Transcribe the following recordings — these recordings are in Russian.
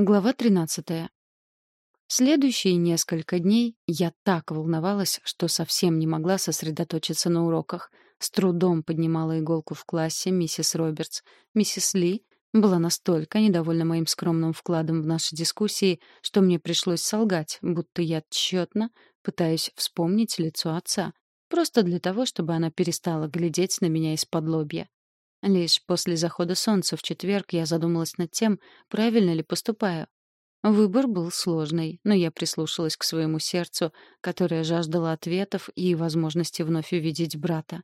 Глава 13. Следующие несколько дней я так волновалась, что совсем не могла сосредоточиться на уроках. С трудом поднимала иголку в классе миссис Робертс. Миссис Ли была настолько недовольна моим скромным вкладом в наши дискуссии, что мне пришлось солгать, будто я тщетно пытаюсь вспомнить лицо отца, просто для того, чтобы она перестала глядеть на меня из-под лобья. Лишь после захода солнца в четверг я задумалась над тем, правильно ли поступаю. Выбор был сложный, но я прислушалась к своему сердцу, которое жаждало ответов и возможности вновь увидеть брата.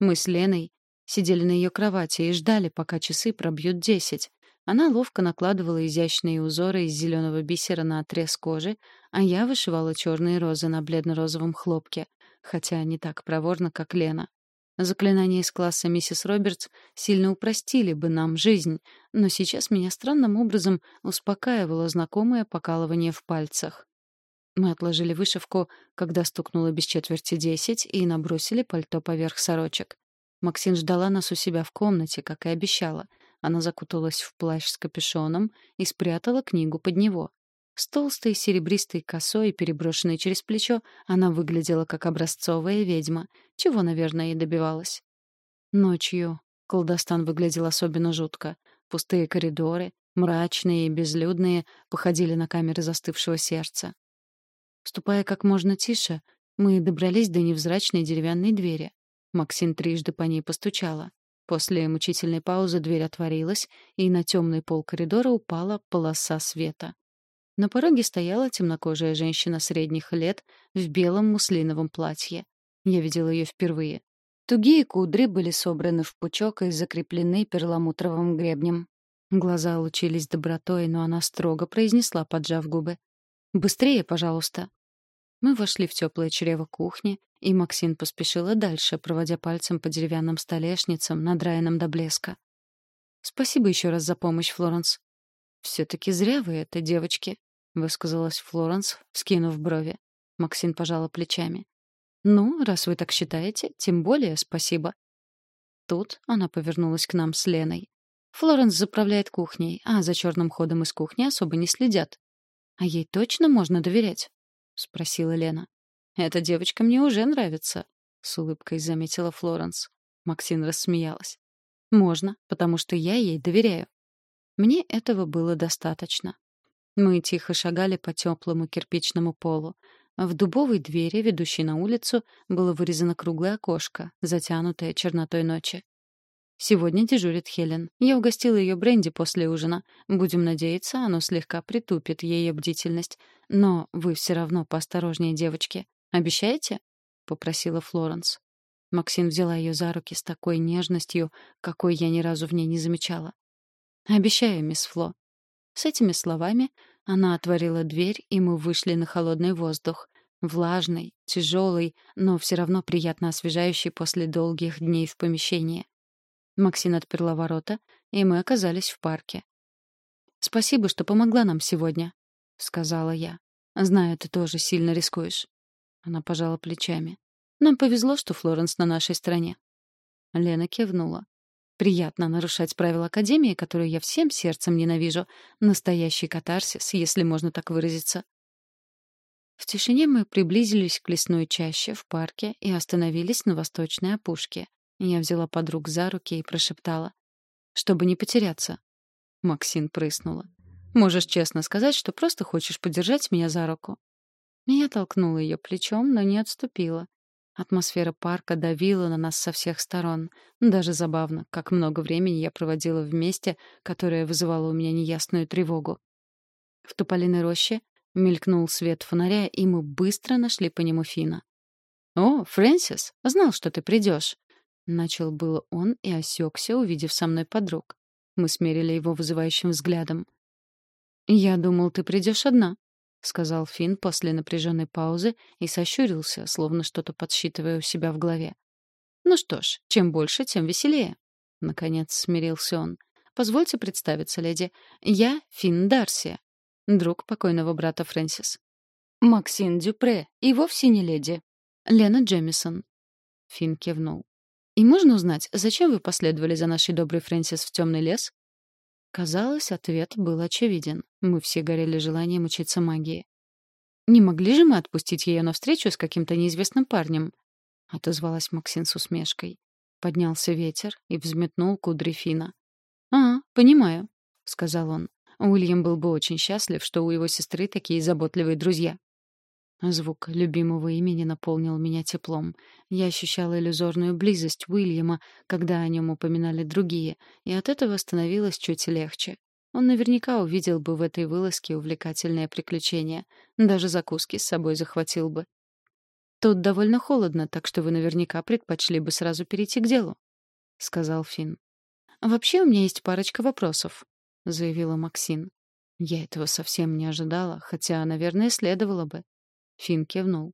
Мы с Леной сидели на ее кровати и ждали, пока часы пробьют десять. Она ловко накладывала изящные узоры из зеленого бисера на отрез кожи, а я вышивала черные розы на бледно-розовом хлопке, хотя не так проворно, как Лена. Заклинания из класса миссис Робертс сильно упростили бы нам жизнь, но сейчас меня странным образом успокаивало знакомое покалывание в пальцах. Мы отложили вышивку, когда стукнуло без четверти десять, и набросили пальто поверх сорочек. Максин ждала нас у себя в комнате, как и обещала. Она закуталась в плащ с капюшоном и спрятала книгу под него. С толстой серебристой косой, переброшенной через плечо, она выглядела как образцовая ведьма, чего, наверное, и добивалась. Ночью колдостан выглядел особенно жутко. Пустые коридоры, мрачные и безлюдные, походили на камеры застывшего сердца. Ступая как можно тише, мы добрались до невзрачной деревянной двери. Максин трижды по ней постучала. После мучительной паузы дверь отворилась, и на темный пол коридора упала полоса света. На пороге стояла темнокожая женщина средних лет в белом муслиновом платье. Я видела ее впервые. Тугие кудри были собраны в пучок и закреплены перламутровым гребнем. Глаза лучились добротой, но она строго произнесла, поджав губы. «Быстрее, пожалуйста». Мы вошли в теплое чрево кухни, и Максин поспешила дальше, проводя пальцем по деревянным столешницам, надраенным до блеска. «Спасибо еще раз за помощь, Флоренс». «Все-таки зря вы это, девочки», — высказалась Флоренс, скинув брови. Максин пожала плечами. «Ну, раз вы так считаете, тем более спасибо». Тут она повернулась к нам с Леной. Флоренс заправляет кухней, а за черным ходом из кухни особо не следят. «А ей точно можно доверять?» — спросила Лена. «Эта девочка мне уже нравится», — с улыбкой заметила Флоренс. Максин рассмеялась. «Можно, потому что я ей доверяю». Мне этого было достаточно. Мы тихо шагали по теплому кирпичному полу. В дубовой двери, ведущей на улицу, было вырезано круглое окошко, затянутое чернотой ночи. Сегодня дежурит Хелен. Я угостила ее бренди после ужина. Будем надеяться, оно слегка притупит ее бдительность. Но вы все равно поосторожнее, девочки. Обещаете? попросила Флоренс. Максин взяла ее за руки с такой нежностью, какой я ни разу в ней не замечала. Обещаю, мисс Фло. С этими словами она отворила дверь, и мы вышли на холодный воздух. Влажный, тяжелый, но все равно приятно освежающий после долгих дней в помещении. Максин отперла ворота, и мы оказались в парке. «Спасибо, что помогла нам сегодня», — сказала я. «Знаю, ты тоже сильно рискуешь». Она пожала плечами. «Нам повезло, что Флоренс на нашей стороне». Лена кивнула. Приятно нарушать правила Академии, которую я всем сердцем ненавижу. Настоящий катарсис, если можно так выразиться. В тишине мы приблизились к лесной чаще в парке и остановились на восточной опушке. Я взяла подруг за руки и прошептала. «Чтобы не потеряться». Максин прыснула. «Можешь честно сказать, что просто хочешь подержать меня за руку». Я толкнула ее плечом, но не отступила. Атмосфера парка давила на нас со всех сторон. Даже забавно, как много времени я проводила вместе, которое вызывало у меня неясную тревогу. В тополиной роще мелькнул свет фонаря, и мы быстро нашли по нему Фина. «О, Фрэнсис, знал, что ты придешь!» Начал было он и осекся, увидев со мной подруг. Мы смерили его вызывающим взглядом. «Я думал, ты придешь одна», — сказал Финн после напряженной паузы и сощурился, словно что-то подсчитывая у себя в голове. «Ну что ж, чем больше, тем веселее». Наконец смирился он. «Позвольте представиться, леди. Я Финн Дарси, друг покойного брата Фрэнсис». «Максин Дюпре, и вовсе не леди. Лена Джемисон». Финн кивнул. «И можно узнать, зачем вы последовали за нашей доброй Фрэнсис в темный лес?» Казалось, ответ был очевиден. Мы все горели желанием учиться магии. «Не могли же мы отпустить ее на встречу с каким-то неизвестным парнем?» — отозвалась Максин с усмешкой. Поднялся ветер и взметнул кудри Фина. «А, понимаю», — сказал он. Уильям был бы очень счастлив, что у его сестры такие заботливые друзья. Звук любимого имени наполнил меня теплом. Я ощущала иллюзорную близость Уильяма, когда о нем упоминали другие, и от этого становилось чуть легче. Он наверняка увидел бы в этой вылазке увлекательное приключение. Даже закуски с собой захватил бы. «Тут довольно холодно, так что вы наверняка предпочли бы сразу перейти к делу», — сказал Финн. «Вообще у меня есть парочка вопросов», — заявила Максин. Я этого совсем не ожидала, хотя, наверное, следовало бы. Финн кивнул.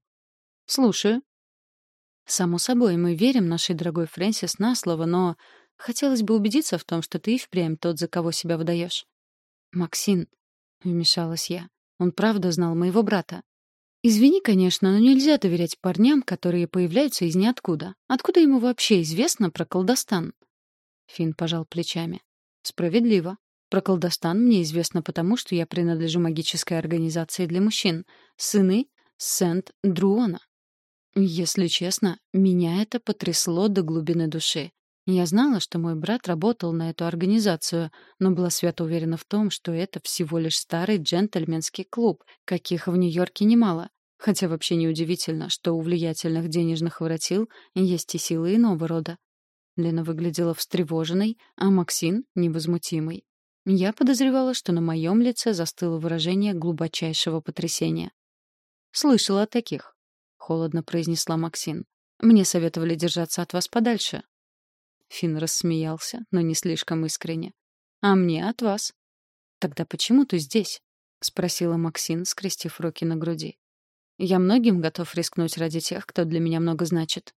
«Слушаю». «Само собой, мы верим нашей дорогой Фрэнсис на слово, но хотелось бы убедиться в том, что ты и впрямь тот, за кого себя выдаешь». «Максин», — вмешалась я, — «он правда знал моего брата». «Извини, конечно, но нельзя доверять парням, которые появляются из ниоткуда. Откуда ему вообще известно про колдостан?» Финн пожал плечами. «Справедливо. Про колдостан мне известно потому, что я принадлежу магической организации для мужчин. Сыны Сент-Друона. Если честно, меня это потрясло до глубины души. Я знала, что мой брат работал на эту организацию, но была свято уверена в том, что это всего лишь старый джентльменский клуб, каких в Нью-Йорке немало. Хотя вообще неудивительно, что у влиятельных денежных воротил есть и силы иного рода. Лена выглядела встревоженной, а Максин — невозмутимой. Я подозревала, что на моем лице застыло выражение глубочайшего потрясения. «Слышала о таких», — холодно произнесла Максин. «Мне советовали держаться от вас подальше». Финн рассмеялся, но не слишком искренне. «А мне от вас». «Тогда почему ты здесь?» — спросила Максин, скрестив руки на груди. «Я многим готов рискнуть ради тех, кто для меня много значит».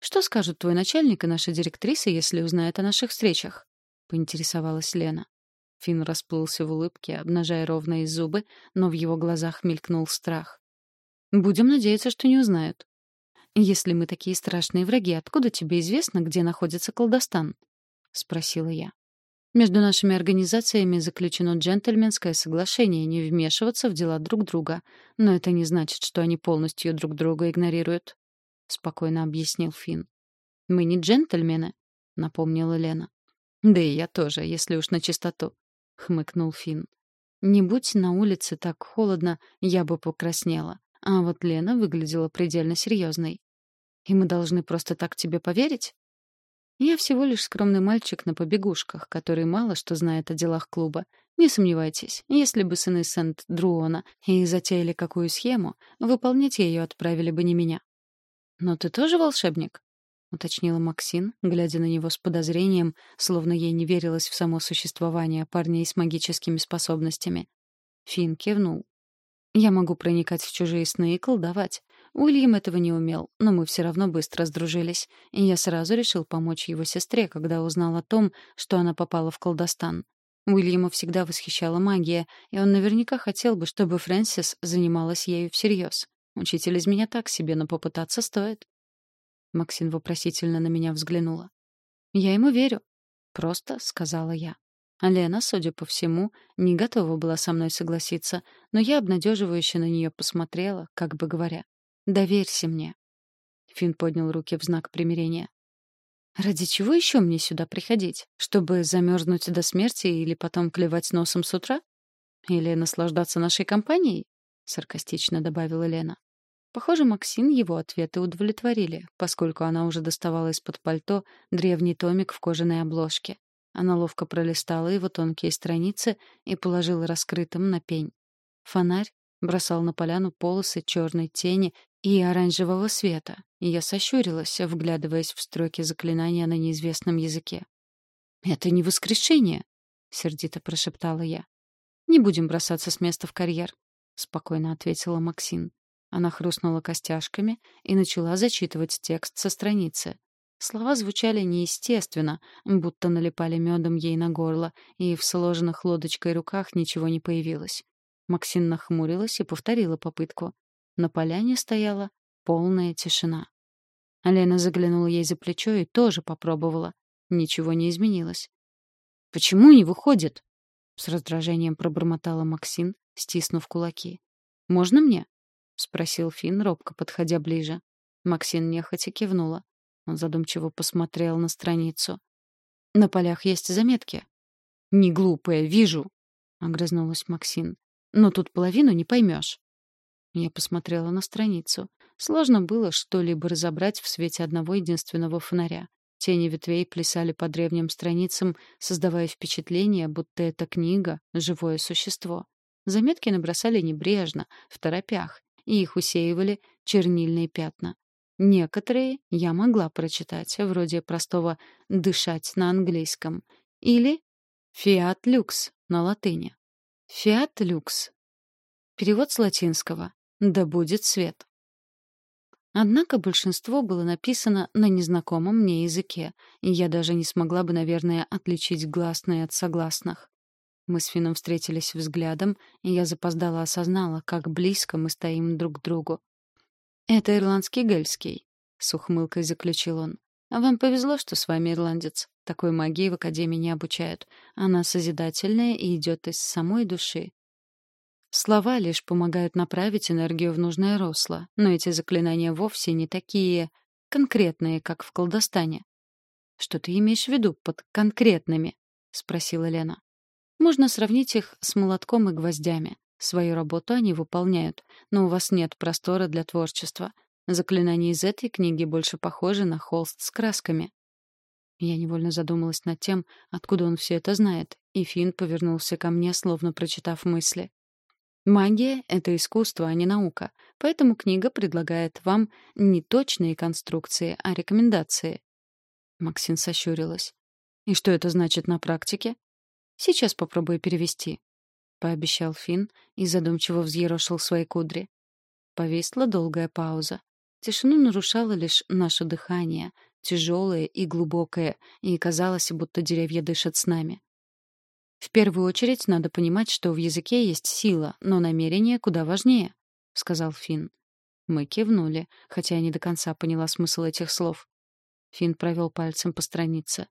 «Что скажут твой начальник и наша директриса, если узнают о наших встречах?» — поинтересовалась Лена. Финн расплылся в улыбке, обнажая ровные зубы, но в его глазах мелькнул страх. Будем надеяться, что не узнают. Если мы такие страшные враги, откуда тебе известно, где находится колдостан? спросила я. Между нашими организациями заключено джентльменское соглашение не вмешиваться в дела друг друга, но это не значит, что они полностью друг друга игнорируют, спокойно объяснил Финн. Мы не джентльмены, напомнила Лена. Да и я тоже, если уж на чистоту, хмыкнул Финн. Не будь на улице так холодно, я бы покраснела. А вот Лена выглядела предельно серьезной. «И мы должны просто так тебе поверить?» «Я всего лишь скромный мальчик на побегушках, который мало что знает о делах клуба. Не сомневайтесь, если бы сыны Сент-Друона и затеяли какую схему, выполнять ее отправили бы не меня». «Но ты тоже волшебник?» — уточнила Максин, глядя на него с подозрением, словно ей не верилось в само существование парней с магическими способностями. Финн кивнул. Я могу проникать в чужие сны и колдовать. Уильям этого не умел, но мы все равно быстро сдружились, и я сразу решил помочь его сестре, когда узнал о том, что она попала в колдостан. Уильяма всегда восхищала магия, и он наверняка хотел бы, чтобы Фрэнсис занималась ею всерьез. Учитель из меня так себе, но попытаться стоит. Максин вопросительно на меня взглянула. «Я ему верю», — просто сказала я. Лена, судя по всему, не готова была со мной согласиться, но я обнадеживающе на нее посмотрела, как бы говоря, «Доверься мне». Финн поднял руки в знак примирения. «Ради чего еще мне сюда приходить? Чтобы замерзнуть до смерти или потом клевать носом с утра? Или наслаждаться нашей компанией?» — саркастично добавила Лена. Похоже, Максин его ответы удовлетворили, поскольку она уже доставала из-под пальто древний томик в кожаной обложке. Она ловко пролистала его тонкие страницы и положила раскрытым на пень. Фонарь бросал на поляну полосы черной тени и оранжевого света, и я сощурилась, вглядываясь в строки заклинания на неизвестном языке. «Это не воскрешение!» — сердито прошептала я. «Не будем бросаться с места в карьер», — спокойно ответила Максин. Она хрустнула костяшками и начала зачитывать текст со страницы. Слова звучали неестественно, будто налипали медом ей на горло, и в сложенных лодочкой руках ничего не появилось. Максин нахмурилась и повторила попытку. На поляне стояла полная тишина. Лена заглянула ей за плечо и тоже попробовала. Ничего не изменилось. «Почему не выходит?» С раздражением пробормотала Максин, стиснув кулаки. «Можно мне?» — спросил Финн, робко подходя ближе. Максин нехотя кивнула. Он задумчиво посмотрел на страницу. «На полях есть заметки». «Не глупая, вижу», — огрызнулась Максин. «Но тут половину не поймешь». Я посмотрела на страницу. Сложно было что-либо разобрать в свете одного единственного фонаря. Тени ветвей плясали по древним страницам, создавая впечатление, будто эта книга — живое существо. Заметки набросали небрежно, в торопях, и их усеивали чернильные пятна. Некоторые я могла прочитать, вроде простого «дышать» на английском или «фиат люкс» на латыни. «Фиат люкс». Перевод с латинского «да будет свет». Однако большинство было написано на незнакомом мне языке, и я даже не смогла бы, наверное, отличить гласные от согласных. Мы с Фином встретились взглядом, и я запоздала осознала, как близко мы стоим друг к другу. «Это ирландский гельский», — с ухмылкой заключил он. «А вам повезло, что с вами ирландец. Такой магии в Академии не обучают. Она созидательная и идет из самой души. Слова лишь помогают направить энергию в нужное русло, но эти заклинания вовсе не такие конкретные, как в колдостане. «Что ты имеешь в виду под конкретными?» — спросила Лена. «Можно сравнить их с молотком и гвоздями. Свою работу они выполняют, но у вас нет простора для творчества. Заклинания из этой книги больше похожи на холст с красками». Я невольно задумалась над тем, откуда он все это знает, и Финн повернулся ко мне, словно прочитав мысли. Магия — это искусство, а не наука, поэтому книга предлагает вам не точные конструкции, а рекомендации. Максин сощурилась. «И что это значит на практике?» «Сейчас попробую перевести», — пообещал Финн и задумчиво взъерошил свои кудри. Повисла долгая пауза. Тишину нарушало лишь наше дыхание, тяжелое и глубокое, и казалось, будто деревья дышат с нами. В первую очередь надо понимать, что в языке есть сила, но намерение куда важнее, сказал Финн. Мы кивнули, хотя я не до конца поняла смысл этих слов. Финн провел пальцем по странице.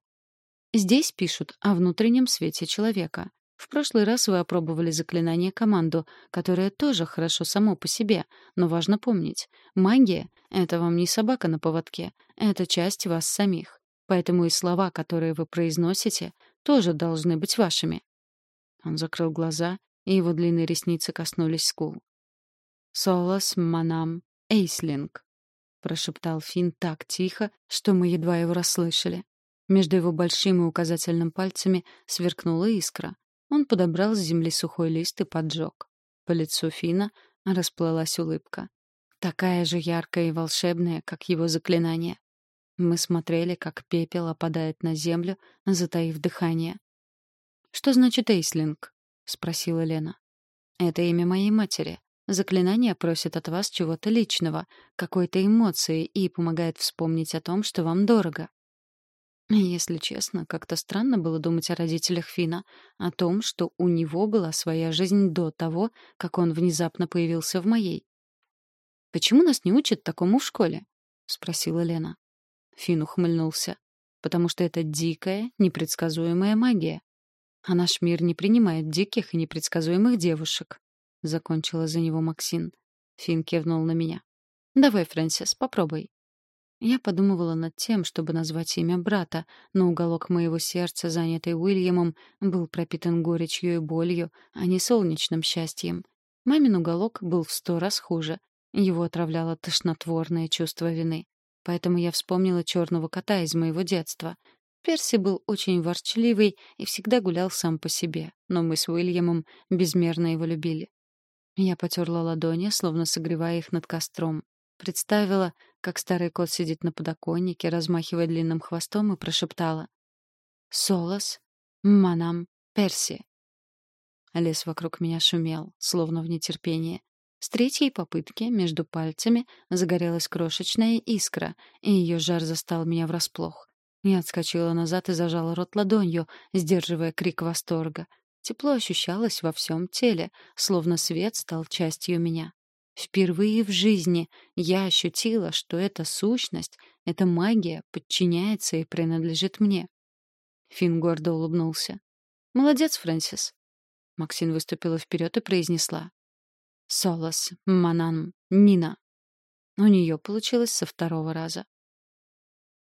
Здесь пишут о внутреннем свете человека. В прошлый раз вы опробовали заклинание команду, которое тоже хорошо само по себе, но важно помнить, магия — это вам не собака на поводке, это часть вас самих. Поэтому и слова, которые вы произносите, тоже должны быть вашими. Он закрыл глаза, и его длинные ресницы коснулись скул. «Солос манам эйслинг», — прошептал Финн так тихо, что мы едва его расслышали. Между его большим и указательным пальцами сверкнула искра. Он подобрал с земли сухой лист и поджег. По лицу Фина расплылась улыбка. Такая же яркая и волшебная, как его заклинание. Мы смотрели, как пепел опадает на землю, затаив дыхание. «Что значит эйслинг?» — спросила Лена. «Это имя моей матери. Заклинание просит от вас чего-то личного, какой-то эмоции и помогает вспомнить о том, что вам дорого». Если честно, как-то странно было думать о родителях Фина, о том, что у него была своя жизнь до того, как он внезапно появился в моей. «Почему нас не учат такому в школе?» — спросила Лена. Фин ухмыльнулся. «Потому что это дикая, непредсказуемая магия. А наш мир не принимает диких и непредсказуемых девушек», — закончила за него Максин. Фин кивнул на меня. «Давай, Фрэнсис, попробуй». Я подумывала над тем, чтобы назвать имя брата, но уголок моего сердца, занятый Уильямом, был пропитан горечью и болью, а не солнечным счастьем. Мамин уголок был в сто раз хуже. Его отравляло тошнотворное чувство вины. Поэтому я вспомнила черного кота из моего детства. Перси был очень ворчливый и всегда гулял сам по себе, но мы с Уильямом безмерно его любили. Я потерла ладони, словно согревая их над костром. Представила, как старый кот сидит на подоконнике, размахивая длинным хвостом, и прошептала. «Солос, манам, Перси». Лес вокруг меня шумел, словно в нетерпении. С третьей попытки между пальцами загорелась крошечная искра, и ее жар застал меня врасплох. Я отскочила назад и зажала рот ладонью, сдерживая крик восторга. Тепло ощущалось во всем теле, словно свет стал частью меня. Впервые в жизни я ощутила, что эта сущность, эта магия подчиняется и принадлежит мне. Финн гордо улыбнулся. «Молодец, Фрэнсис. Максин выступила вперед и произнесла. «Солос, Манан, Нина». У нее получилось со второго раза.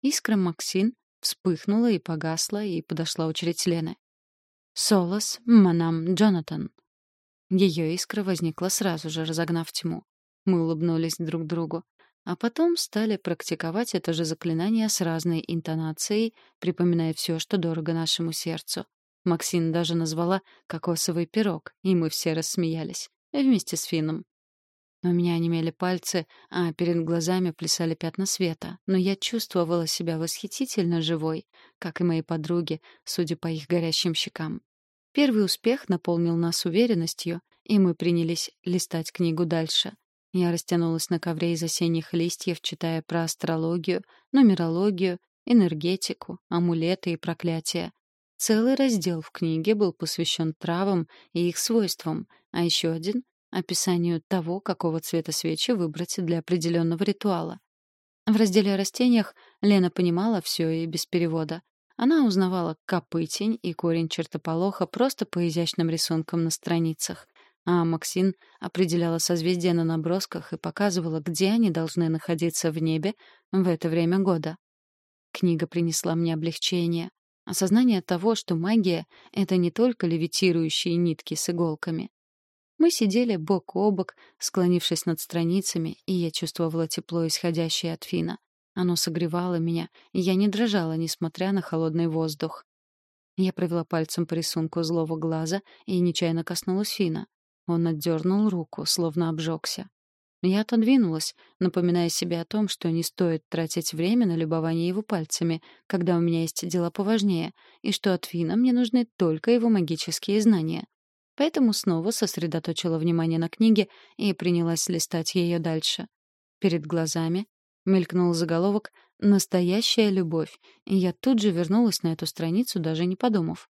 Искра Максин вспыхнула и погасла, и подошла очередь Лены. «Солос, Манам, Джонатан». Ее искра возникла сразу же, разогнав тьму. Мы улыбнулись друг другу, а потом стали практиковать это же заклинание с разной интонацией, припоминая все, что дорого нашему сердцу. Максин даже назвала «кокосовый пирог», и мы все рассмеялись. Вместе с Фином. У меня онемели пальцы, а перед глазами плясали пятна света, но я чувствовала себя восхитительно живой, как и мои подруги, судя по их горящим щекам. Первый успех наполнил нас уверенностью, и мы принялись листать книгу дальше. Я растянулась на ковре из осенних листьев, читая про астрологию, нумерологию, энергетику, амулеты и проклятия. Целый раздел в книге был посвящен травам и их свойствам, а еще один — описанию того, какого цвета свечи выбрать для определенного ритуала. В разделе о растениях Лена понимала все и без перевода. Она узнавала копытень и корень чертополоха просто по изящным рисункам на страницах а Максин определяла созвездия на набросках и показывала, где они должны находиться в небе в это время года. Книга принесла мне облегчение, осознание того, что магия — это не только левитирующие нитки с иголками. Мы сидели бок о бок, склонившись над страницами, и я чувствовала тепло, исходящее от Фина. Оно согревало меня, и я не дрожала, несмотря на холодный воздух. Я провела пальцем по рисунку злого глаза и нечаянно коснулась Фина. Он отдернул руку, словно обжегся. Я отодвинулась, напоминая себе о том, что не стоит тратить время на любование его пальцами, когда у меня есть дела поважнее, и что от Фина мне нужны только его магические знания. Поэтому снова сосредоточила внимание на книге и принялась листать ее дальше. Перед глазами мелькнул заголовок «Настоящая любовь», и я тут же вернулась на эту страницу, даже не подумав.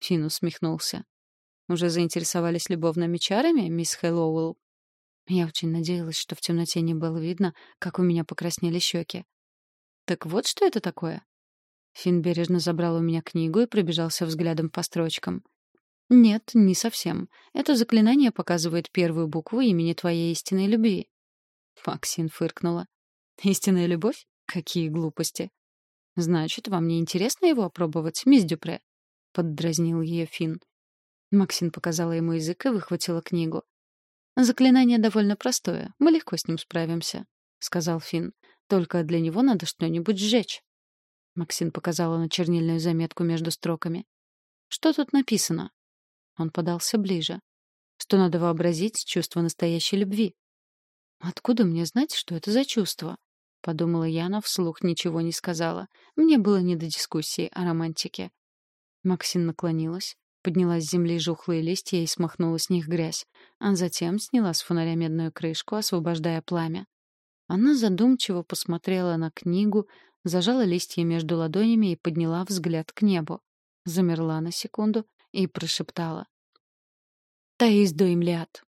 Фин усмехнулся. Уже заинтересовались любовными чарами, мисс Хэллоуэлл? Я очень надеялась, что в темноте не было видно, как у меня покраснели щеки. Так вот что это такое? Финн бережно забрал у меня книгу и пробежался взглядом по строчкам. Нет, не совсем. Это заклинание показывает первую букву имени твоей истинной любви. Максин фыркнула. Истинная любовь? Какие глупости. Значит, вам не интересно его опробовать, мисс Дюпре? Поддразнил ее Финн. Максин показала ему язык и выхватила книгу. «Заклинание довольно простое. Мы легко с ним справимся», — сказал Финн. «Только для него надо что-нибудь сжечь». Максин показала на чернильную заметку между строками. «Что тут написано?» Он подался ближе. «Что надо вообразить чувство настоящей любви». «Откуда мне знать, что это за чувство?» — подумала я, но вслух ничего не сказала. Мне было не до дискуссии о романтике. Максин наклонилась, подняла с земли жухлые листья и смахнула с них грязь, а затем сняла с фонаря медную крышку, освобождая пламя. Она задумчиво посмотрела на книгу, зажала листья между ладонями и подняла взгляд к небу. Замерла на секунду и прошептала. «Таис Дуимлиат».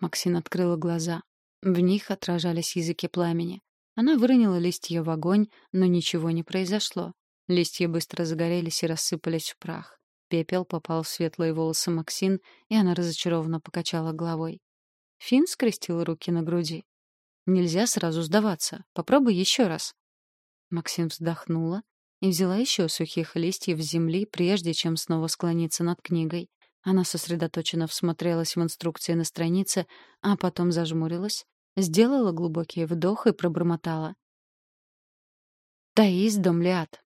Максин открыла глаза. В них отражались языки пламени. Она выронила листья в огонь, но ничего не произошло. Листья быстро загорелись и рассыпались в прах. Пепел попал в светлые волосы Максин, и она разочарованно покачала головой. Финн скрестил руки на груди. «Нельзя сразу сдаваться. Попробуй еще раз». Максим вздохнула и взяла еще сухих листьев с земли, прежде чем снова склониться над книгой. Она сосредоточенно всмотрелась в инструкции на странице, а потом зажмурилась, сделала глубокий вдох и пробормотала. «Таис Домлиат,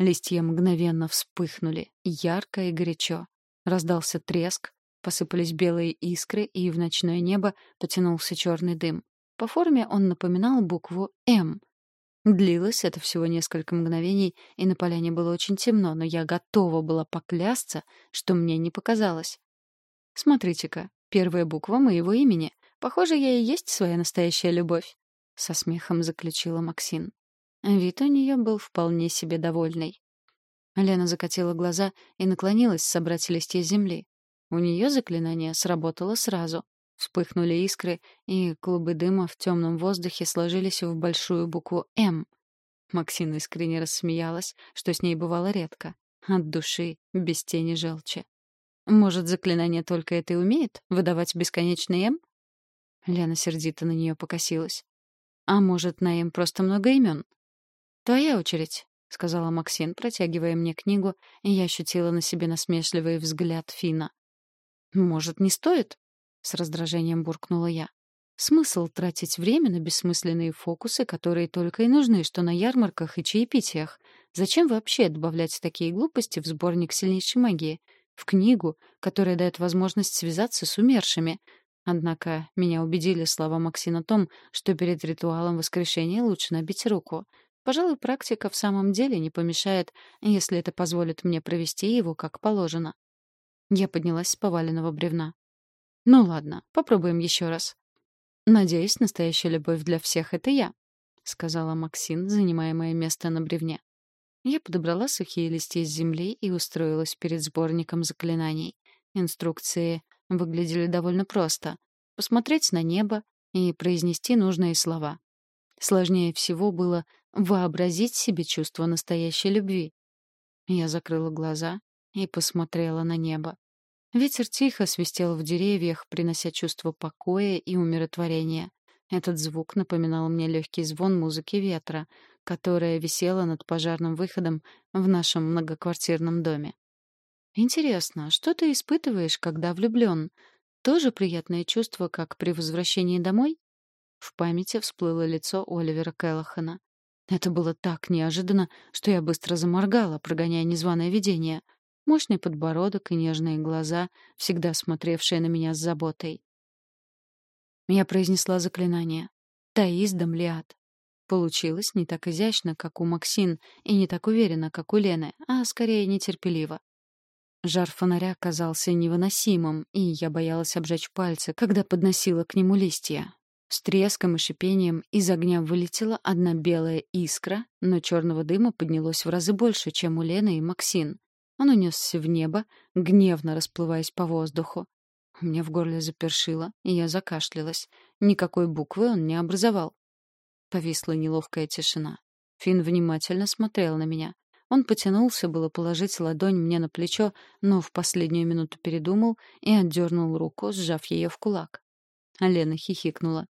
Листья мгновенно вспыхнули, ярко и горячо. Раздался треск, посыпались белые искры, и в ночное небо потянулся черный дым. По форме он напоминал букву «М». Длилось это всего несколько мгновений, и на поляне было очень темно, но я готова была поклясться, что мне не показалось. «Смотрите-ка, первая буква моего имени. Похоже, я и есть своя настоящая любовь», — со смехом заключила Максин. Вид у нее был вполне себе довольный. Лена закатила глаза и наклонилась собрать листья земли. У нее заклинание сработало сразу. Вспыхнули искры, и клубы дыма в темном воздухе сложились в большую букву «М». Максина искренне рассмеялась, что с ней бывало редко. От души, без тени желчи. Может, заклинание только это и умеет? Выдавать бесконечный М? Лена сердито на нее покосилась. А может, на М просто много имен? Твоя очередь, — сказала Максин, протягивая мне книгу, и я ощутила на себе насмешливый взгляд Фина. «Может, не стоит?» — с раздражением буркнула я. «Смысл тратить время на бессмысленные фокусы, которые только и нужны, что на ярмарках и чаепитиях? Зачем вообще добавлять такие глупости в сборник сильнейшей магии? В книгу, которая дает возможность связаться с умершими? Однако меня убедили слова Максина о том, что перед ритуалом воскрешения лучше набить руку. Пожалуй, практика в самом деле не помешает, если это позволит мне провести его как положено. Я поднялась с поваленного бревна. Ну ладно, попробуем еще раз. Надеюсь, настоящая любовь для всех — это я, — сказала Максин, занимая мое место на бревне. Я подобрала сухие листья с земли и устроилась перед сборником заклинаний. Инструкции выглядели довольно просто. Посмотреть на небо и произнести нужные слова. Сложнее всего было вообразить себе чувство настоящей любви. Я закрыла глаза и посмотрела на небо. Ветер тихо свистел в деревьях, принося чувство покоя и умиротворения. Этот звук напоминал мне легкий звон музыки ветра, которая висела над пожарным выходом в нашем многоквартирном доме. Интересно, что ты испытываешь, когда влюблен? Тоже приятное чувство, как при возвращении домой? В памяти всплыло лицо Оливера Келлахана. Это было так неожиданно, что я быстро заморгала, прогоняя незваное видение. Мощный подбородок и нежные глаза, всегда смотревшие на меня с заботой. Я произнесла заклинание. «Таис Дамлиад». Получилось не так изящно, как у Максин, и не так уверенно, как у Лены, а скорее нетерпеливо. Жар фонаря казался невыносимым, и я боялась обжечь пальцы, когда подносила к нему листья. С треском и шипением из огня вылетела одна белая искра, но черного дыма поднялось в разы больше, чем у Лены и Максин. Он унесся в небо, гневно расплываясь по воздуху. У меня в горле запершило, и я закашлялась. Никакой буквы он не образовал. Повисла неловкая тишина. Финн внимательно смотрел на меня. Он потянулся было положить ладонь мне на плечо, но в последнюю минуту передумал и отдернул руку, сжав ее в кулак. Лена хихикнула.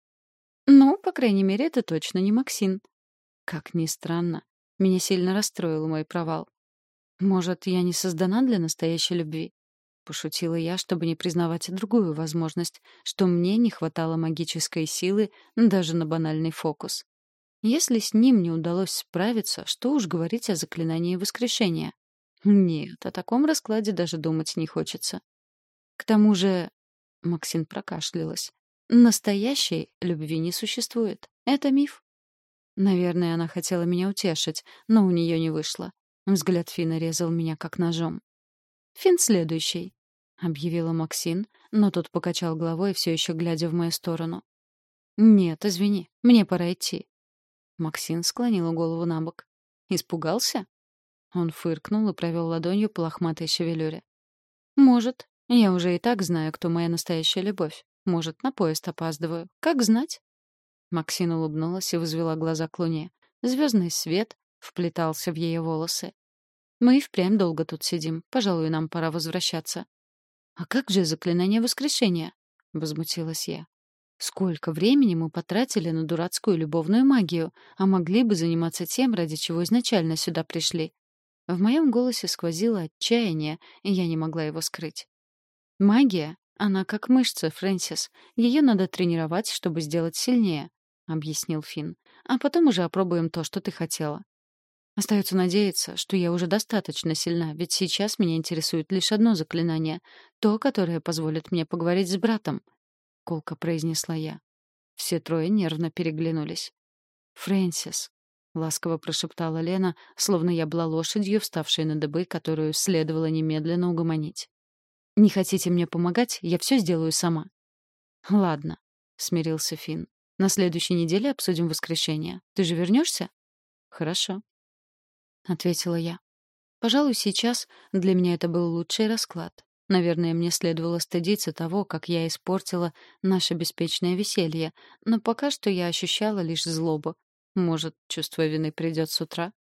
Ну, по крайней мере, это точно не Максин. Как ни странно, меня сильно расстроил мой провал. Может, я не создана для настоящей любви? Пошутила я, чтобы не признавать другую возможность, что мне не хватало магической силы даже на банальный фокус. Если с ним не удалось справиться, что уж говорить о заклинании воскрешения. Нет, о таком раскладе даже думать не хочется. К тому же... Максин прокашлялась. Настоящей любви не существует. Это миф. Наверное, она хотела меня утешить, но у нее не вышло. Взгляд Фина резал меня как ножом. «Фин следующий», — объявила Максин, но тот покачал головой, все еще глядя в мою сторону. «Нет, извини, мне пора идти». Максин склонила голову на бок. «Испугался?» Он фыркнул и провел ладонью по лохматой шевелюре. «Может. Я уже и так знаю, кто моя настоящая любовь. Может, на поезд опаздываю. Как знать?» Максин улыбнулась и возвела глаза к луне. Звездный свет вплетался в ее волосы. «Мы и впрямь долго тут сидим. Пожалуй, нам пора возвращаться». «А как же заклинание воскрешения?» — возмутилась я. «Сколько времени мы потратили на дурацкую любовную магию, а могли бы заниматься тем, ради чего изначально сюда пришли». В моем голосе сквозило отчаяние, и я не могла его скрыть. Магия «Она как мышца, Фрэнсис. Ее надо тренировать, чтобы сделать сильнее», — объяснил Финн. «А потом уже опробуем то, что ты хотела». Остается надеяться, что я уже достаточно сильна, ведь сейчас меня интересует лишь одно заклинание, то, которое позволит мне поговорить с братом, — колко произнесла я. Все трое нервно переглянулись. «Фрэнсис», — ласково прошептала Лена, словно я была лошадью, вставшей на дыбы, которую следовало немедленно угомонить. Не хотите мне помогать, я все сделаю сама. Ладно, смирился Финн. На следующей неделе обсудим воскрешение. Ты же вернешься? Хорошо, ответила я. Пожалуй, сейчас для меня это был лучший расклад. Наверное, мне следовало стыдиться того, как я испортила наше беспечное веселье, но пока что я ощущала лишь злобу. Может, чувство вины придет с утра?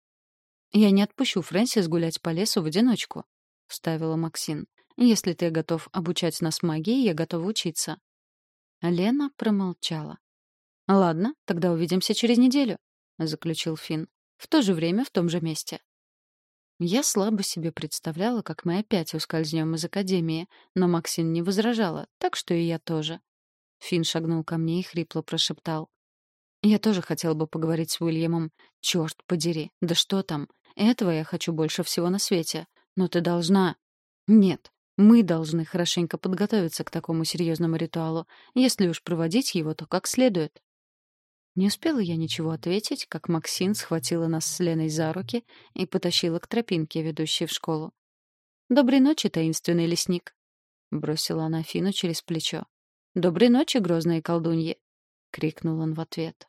Я не отпущу Фрэнсис гулять по лесу в одиночку, вставила Максин. Если ты готов обучать нас магии, я готова учиться». Лена промолчала. «Ладно, тогда увидимся через неделю», — заключил Финн. «В то же время, в том же месте». Я слабо себе представляла, как мы опять ускользнем из академии, но Максин не возражала, так что и я тоже. Финн шагнул ко мне и хрипло прошептал. «Я тоже хотел бы поговорить с Уильямом. Черт подери, да что там? Этого я хочу больше всего на свете. Но ты должна...» «Нет, мы должны хорошенько подготовиться к такому серьезному ритуалу, если уж проводить его, то как следует». Не успела я ничего ответить, как Максин схватила нас с Леной за руки и потащила к тропинке, ведущей в школу. «Доброй ночи, таинственный лесник», — бросила она Фину через плечо. «Доброй ночи, грозные колдуньи!» — крикнул он в ответ.